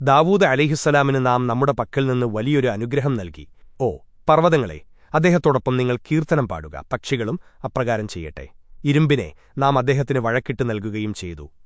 ദാവൂദ് അലിഹുസലാമിന് നാം നമ്മുടെ പക്കൽ നിന്ന് വലിയൊരു അനുഗ്രഹം നൽകി. ഓ പർവതങ്ങളെ അദ്ദേഹത്തോടൊപ്പം നിങ്ങൾ കീർത്തനം പാടുക പക്ഷികളും അപ്രകാരം ചെയ്യട്ടെ. ഇരുമ്പിനെ നാം അദ്ദേഹത്തിന് വഴക്കിട്ട് നൽകുകയും ചെയ്തു.